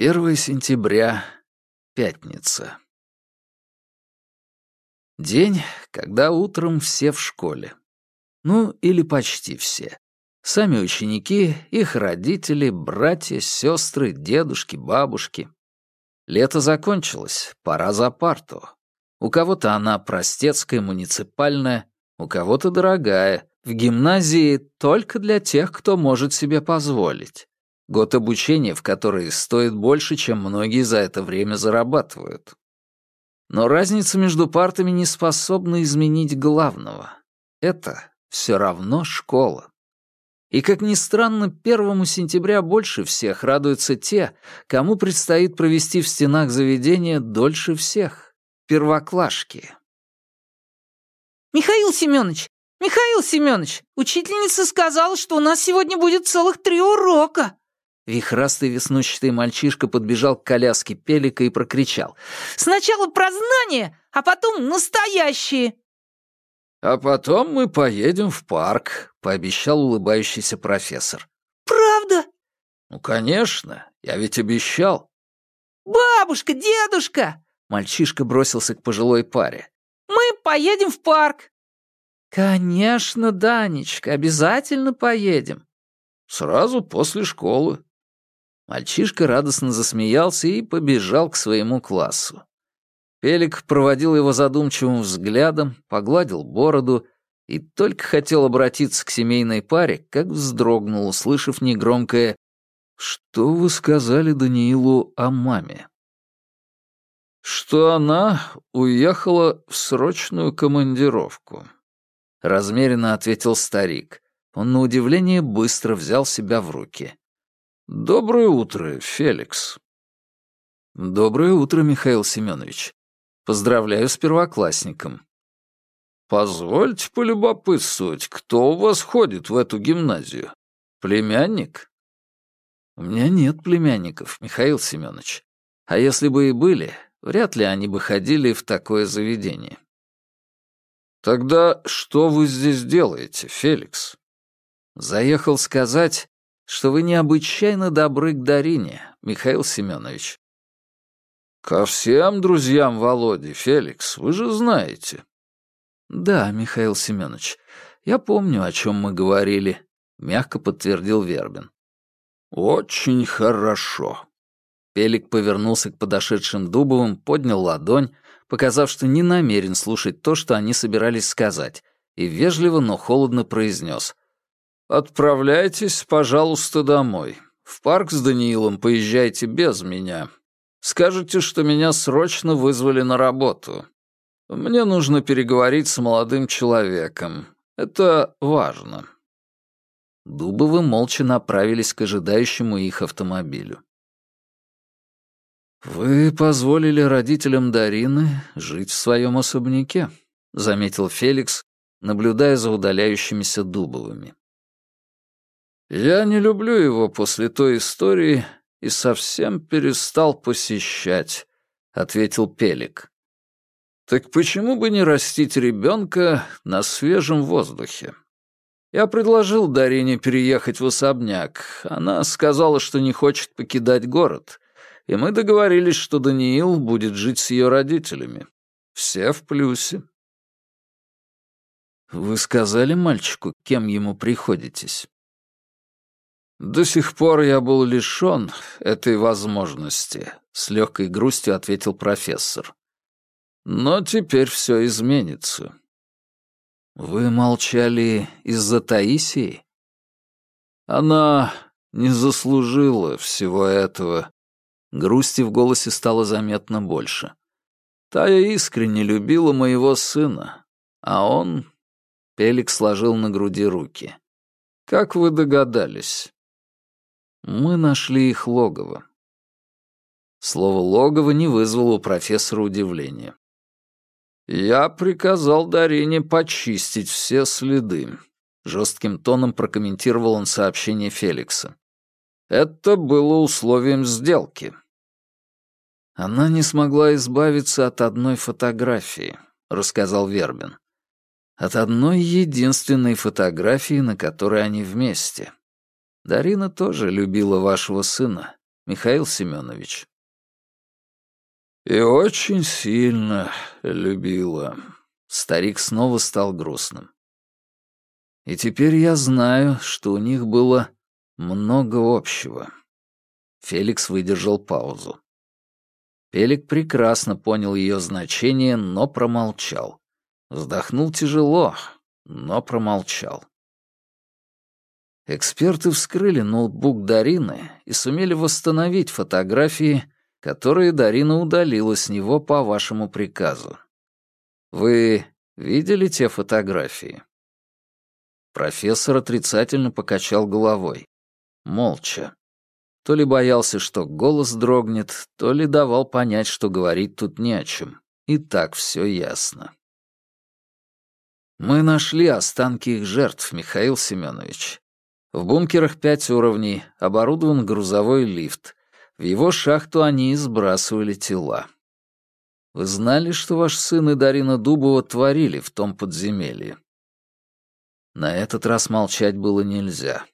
1 сентября, пятница. День, когда утром все в школе. Ну, или почти все. Сами ученики, их родители, братья, сестры, дедушки, бабушки. Лето закончилось, пора за парту. У кого-то она простецкая, муниципальная, у кого-то дорогая, в гимназии только для тех, кто может себе позволить. Год обучения, в который стоит больше, чем многие за это время зарабатывают. Но разница между партами не способна изменить главного. Это все равно школа. И, как ни странно, первому сентября больше всех радуются те, кому предстоит провести в стенах заведения дольше всех — первоклашки. «Михаил Семенович! Михаил Семенович! Учительница сказала, что у нас сегодня будет целых три урока!» Вихрастый веснущатый мальчишка подбежал к коляске Пелика и прокричал. «Сначала прознание, а потом настоящие!» «А потом мы поедем в парк», — пообещал улыбающийся профессор. «Правда?» «Ну, конечно, я ведь обещал». «Бабушка, дедушка!» — мальчишка бросился к пожилой паре. «Мы поедем в парк!» «Конечно, Данечка, обязательно поедем!» «Сразу после школы», Мальчишка радостно засмеялся и побежал к своему классу. Пелик проводил его задумчивым взглядом, погладил бороду и только хотел обратиться к семейной паре, как вздрогнул, услышав негромкое «Что вы сказали Даниилу о маме?» «Что она уехала в срочную командировку», — размеренно ответил старик. Он на удивление быстро взял себя в руки. «Доброе утро, Феликс». «Доброе утро, Михаил Семенович. Поздравляю с первоклассником». «Позвольте полюбопытствовать, кто у вас ходит в эту гимназию? Племянник?» «У меня нет племянников, Михаил Семенович. А если бы и были, вряд ли они бы ходили в такое заведение». «Тогда что вы здесь делаете, Феликс?» «Заехал сказать, что вы необычайно добры к Дарине, Михаил Семенович. Ко всем друзьям Володи, Феликс, вы же знаете. Да, Михаил Семенович, я помню, о чем мы говорили, мягко подтвердил Вербин. Очень хорошо. Пелик повернулся к подошедшим Дубовым, поднял ладонь, показав, что не намерен слушать то, что они собирались сказать, и вежливо, но холодно произнес — «Отправляйтесь, пожалуйста, домой. В парк с Даниилом поезжайте без меня. Скажите, что меня срочно вызвали на работу. Мне нужно переговорить с молодым человеком. Это важно». Дубовы молча направились к ожидающему их автомобилю. «Вы позволили родителям Дарины жить в своем особняке», — заметил Феликс, наблюдая за удаляющимися Дубовыми. Я не люблю его после той истории и совсем перестал посещать, ответил Пелик. Так почему бы не растить ребенка на свежем воздухе? Я предложил Дарине переехать в особняк. Она сказала, что не хочет покидать город. И мы договорились, что Даниил будет жить с ее родителями. Все в плюсе. Вы сказали мальчику, кем ему приходитесь? «До сих пор я был лишён этой возможности», — с легкой грустью ответил профессор. «Но теперь все изменится». «Вы молчали из-за Таисии?» «Она не заслужила всего этого». Грусти в голосе стало заметно больше. «Тая искренне любила моего сына, а он...» Пелик сложил на груди руки. «Как вы догадались?» Мы нашли их логово. Слово «логово» не вызвало у профессора удивления. «Я приказал Дарине почистить все следы», — жестким тоном прокомментировал он сообщение Феликса. «Это было условием сделки». «Она не смогла избавиться от одной фотографии», — рассказал Вербин. «От одной единственной фотографии, на которой они вместе. Дарина тоже любила вашего сына, Михаил Семенович. «И очень сильно любила». Старик снова стал грустным. «И теперь я знаю, что у них было много общего». Феликс выдержал паузу. Пелик прекрасно понял ее значение, но промолчал. Вздохнул тяжело, но промолчал. Эксперты вскрыли ноутбук Дарины и сумели восстановить фотографии, которые Дарина удалила с него по вашему приказу. Вы видели те фотографии? Профессор отрицательно покачал головой. Молча. То ли боялся, что голос дрогнет, то ли давал понять, что говорить тут не о чем. И так все ясно. Мы нашли останки их жертв, Михаил Семенович. В бункерах пять уровней, оборудован грузовой лифт. В его шахту они сбрасывали тела. Вы знали, что ваш сын и Дарина Дубова творили в том подземелье? На этот раз молчать было нельзя.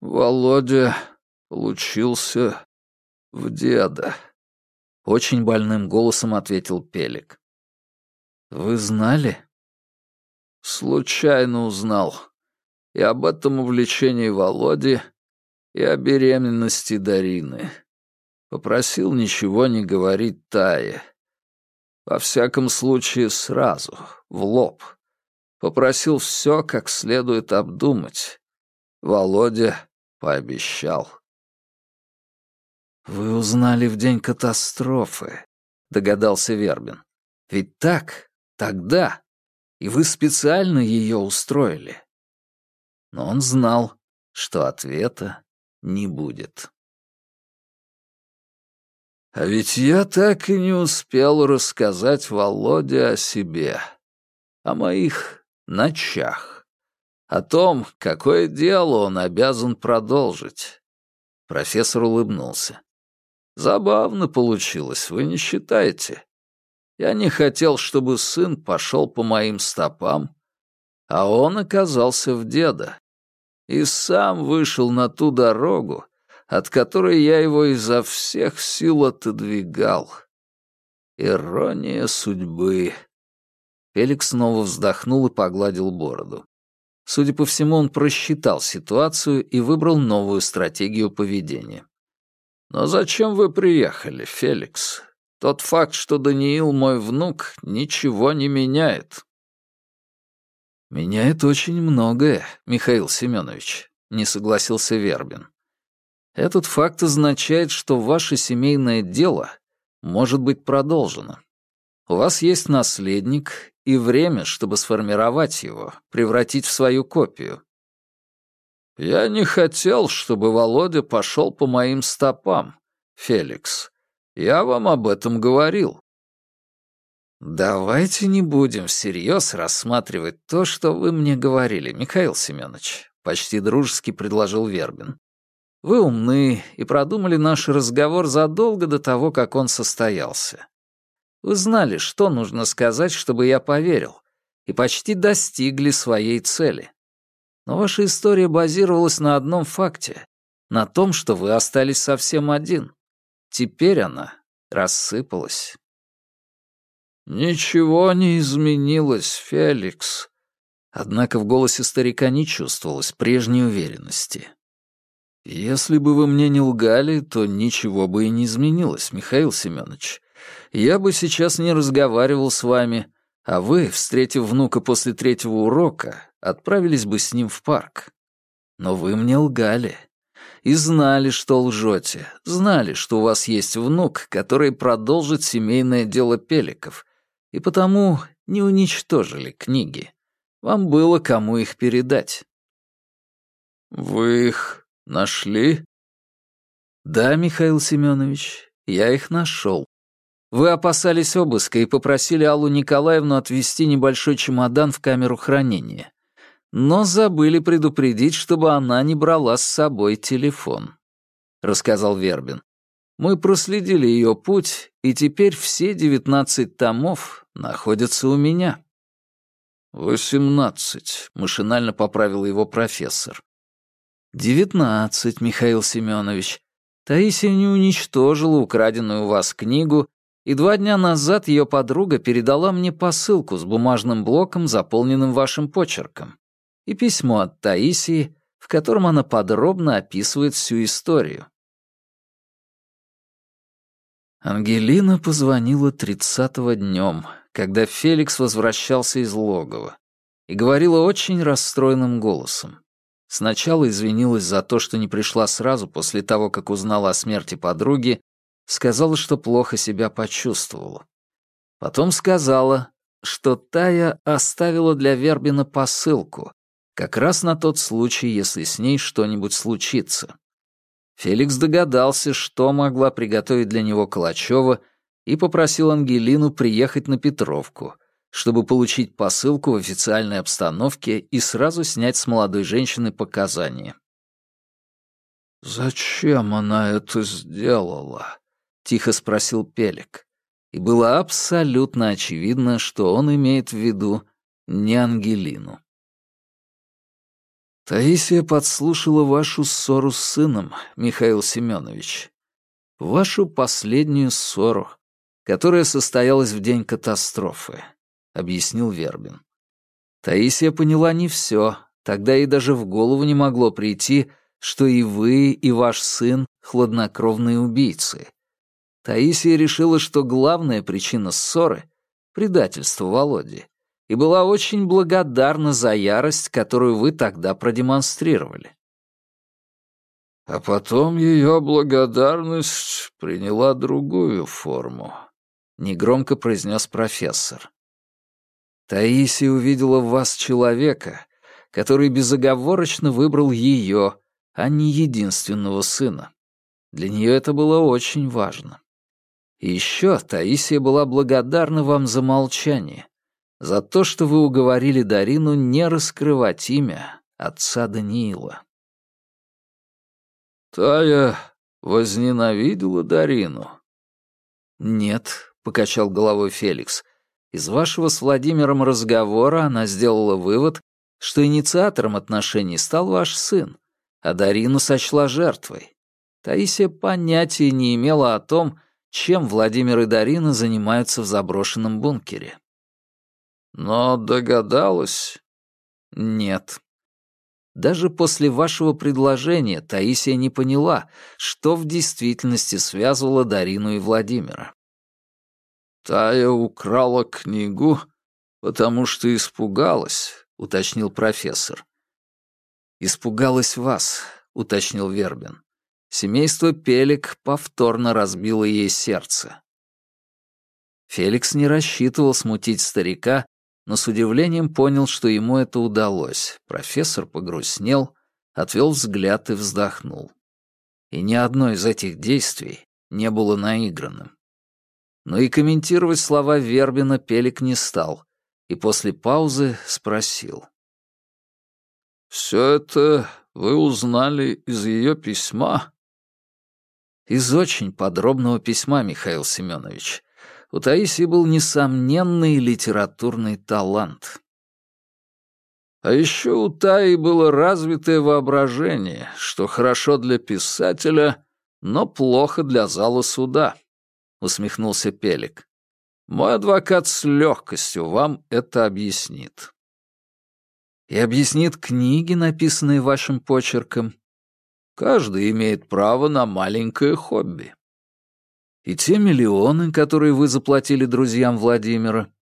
Володя получился в деда. Очень больным голосом ответил Пелик. Вы знали? Случайно узнал. И об этом увлечении Володи, и о беременности Дарины. Попросил ничего не говорить Тае. Во всяком случае, сразу, в лоб. Попросил все как следует обдумать. Володя пообещал. «Вы узнали в день катастрофы», — догадался Вербин. «Ведь так, тогда и вы специально ее устроили. Но он знал, что ответа не будет. А ведь я так и не успел рассказать Володе о себе, о моих ночах, о том, какое дело он обязан продолжить. Профессор улыбнулся. Забавно получилось, вы не считаете? Я не хотел, чтобы сын пошел по моим стопам, а он оказался в деда. И сам вышел на ту дорогу, от которой я его изо всех сил отодвигал. Ирония судьбы. Феликс снова вздохнул и погладил бороду. Судя по всему, он просчитал ситуацию и выбрал новую стратегию поведения. «Но зачем вы приехали, Феликс? Тот факт, что Даниил мой внук, ничего не меняет. Меняет очень многое, Михаил Семенович, не согласился Вербин. Этот факт означает, что ваше семейное дело может быть продолжено. У вас есть наследник и время, чтобы сформировать его, превратить в свою копию. Я не хотел, чтобы Володя пошел по моим стопам, Феликс, я вам об этом говорил. Давайте не будем всерьез рассматривать то, что вы мне говорили, Михаил Семенович, почти дружески предложил Вербин. Вы умны и продумали наш разговор задолго до того, как он состоялся. Вы знали, что нужно сказать, чтобы я поверил, и почти достигли своей цели. Но ваша история базировалась на одном факте — на том, что вы остались совсем один. Теперь она рассыпалась. «Ничего не изменилось, Феликс». Однако в голосе старика не чувствовалось прежней уверенности. «Если бы вы мне не лгали, то ничего бы и не изменилось, Михаил Семенович. Я бы сейчас не разговаривал с вами, а вы, встретив внука после третьего урока, отправились бы с ним в парк. Но вы мне лгали и знали, что лжете, знали, что у вас есть внук, который продолжит семейное дело Пеликов, и потому не уничтожили книги. Вам было кому их передать. «Вы их нашли?» «Да, Михаил Семенович, я их нашел. Вы опасались обыска и попросили Аллу Николаевну отвезти небольшой чемодан в камеру хранения но забыли предупредить, чтобы она не брала с собой телефон», — рассказал Вербин. «Мы проследили ее путь, и теперь все девятнадцать томов находятся у меня». «Восемнадцать», — машинально поправил его профессор. «Девятнадцать, Михаил Семенович. Таисия не уничтожила украденную у вас книгу, и два дня назад ее подруга передала мне посылку с бумажным блоком, заполненным вашим почерком, и письмо от Таисии, в котором она подробно описывает всю историю. Ангелина позвонила тридцатого днем, когда Феликс возвращался из логова, и говорила очень расстроенным голосом. Сначала извинилась за то, что не пришла сразу после того, как узнала о смерти подруги, сказала, что плохо себя почувствовала. Потом сказала, что Тая оставила для Вербина посылку, как раз на тот случай, если с ней что-нибудь случится. Феликс догадался, что могла приготовить для него Калачева, и попросил Ангелину приехать на Петровку, чтобы получить посылку в официальной обстановке и сразу снять с молодой женщины показания. «Зачем она это сделала?» — тихо спросил Пелик. И было абсолютно очевидно, что он имеет в виду не Ангелину. Таисия подслушала вашу ссору с сыном, Михаил Семенович. Вашу последнюю ссору, которая состоялась в день катастрофы, объяснил Вербин. Таисия поняла не все, тогда ей даже в голову не могло прийти, что и вы, и ваш сын — хладнокровные убийцы. Таисия решила, что главная причина ссоры — предательство Володи, и была очень благодарна за ярость, которую вы тогда продемонстрировали. А потом ее благодарность приняла другую форму, негромко произнес профессор. Таисия увидела в вас человека, который безоговорочно выбрал ее, а не единственного сына. Для нее это было очень важно. И еще Таисия была благодарна вам за молчание, за то, что вы уговорили Дарину не раскрывать имя отца Даниила. Тая возненавидела Дарину? Нет, покачал головой Феликс. Из вашего с Владимиром разговора она сделала вывод, что инициатором отношений стал ваш сын, а Дарину сочла жертвой. Таисия понятия не имела о том, чем Владимир и Дарина занимаются в заброшенном бункере. Но догадалась? Нет. Даже после вашего предложения Таисия не поняла, что в действительности связывало Дарину и Владимира. «Тая украла книгу, потому что испугалась», — уточнил профессор. «Испугалась вас», — уточнил Вербин. Семейство Пелик повторно разбило ей сердце. Феликс не рассчитывал смутить старика но с удивлением понял, что ему это удалось. Профессор погрустнел, отвел взгляд и вздохнул. И ни одно из этих действий не было наигранным. Но и комментировать слова Вербина Пелик не стал, и после паузы спросил. «Все это вы узнали из ее письма?» «Из очень подробного письма, Михаил Семенович. У Таисии был несомненный литературный талант. А еще у Таи было развитое воображение, что хорошо для писателя, но плохо для зала суда, — усмехнулся Пелик. Мой адвокат с легкостью вам это объяснит. И объяснит книги, написанные вашим почерком. Каждый имеет право на маленькое хобби. И те миллионы, которые вы заплатили друзьям Владимира.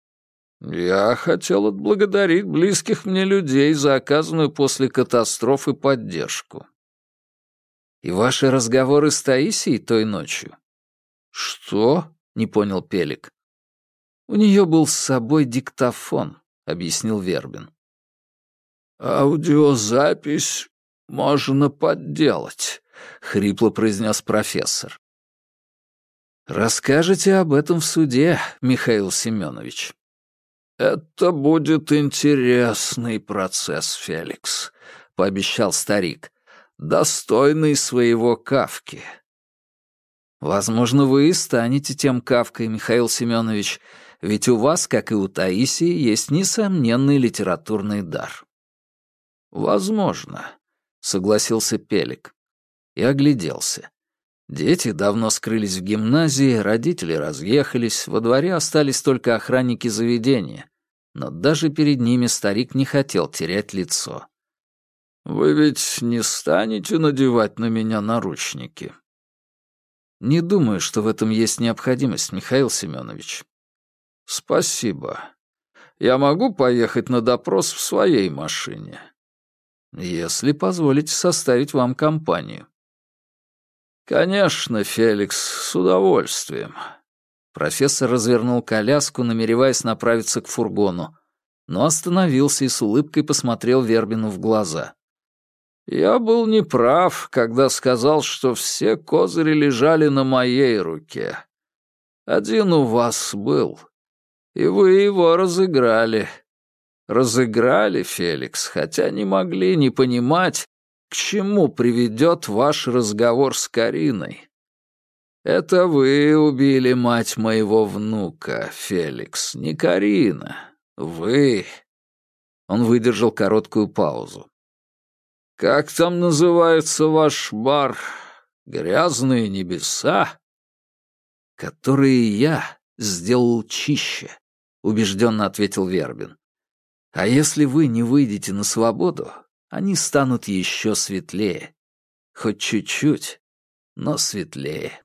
Я хотел отблагодарить близких мне людей за оказанную после катастрофы поддержку. И ваши разговоры с Таисией той ночью? Что? Не понял Пелик. У нее был с собой диктофон, объяснил Вербин. Аудиозапись можно подделать, хрипло произнес профессор. Расскажете об этом в суде, Михаил Семенович. Это будет интересный процесс, Феликс, пообещал старик, достойный своего Кавки. Возможно, вы и станете тем Кавкой, Михаил Семенович, ведь у вас, как и у Таисии, есть несомненный литературный дар. Возможно, согласился Пелик и огляделся. Дети давно скрылись в гимназии, родители разъехались, во дворе остались только охранники заведения. Но даже перед ними старик не хотел терять лицо. «Вы ведь не станете надевать на меня наручники?» «Не думаю, что в этом есть необходимость, Михаил Семенович». «Спасибо. Я могу поехать на допрос в своей машине?» «Если позволите составить вам компанию». «Конечно, Феликс, с удовольствием». Профессор развернул коляску, намереваясь направиться к фургону, но остановился и с улыбкой посмотрел Вербину в глаза. «Я был неправ, когда сказал, что все козыри лежали на моей руке. Один у вас был, и вы его разыграли. Разыграли, Феликс, хотя не могли не понимать, к чему приведет ваш разговор с Кариной? Это вы убили мать моего внука, Феликс, не Карина. Вы. Он выдержал короткую паузу. Как там называется ваш бар? Грязные небеса? Которые я сделал чище, убежденно ответил Вербин. А если вы не выйдете на свободу, они станут еще светлее. Хоть чуть-чуть, но светлее.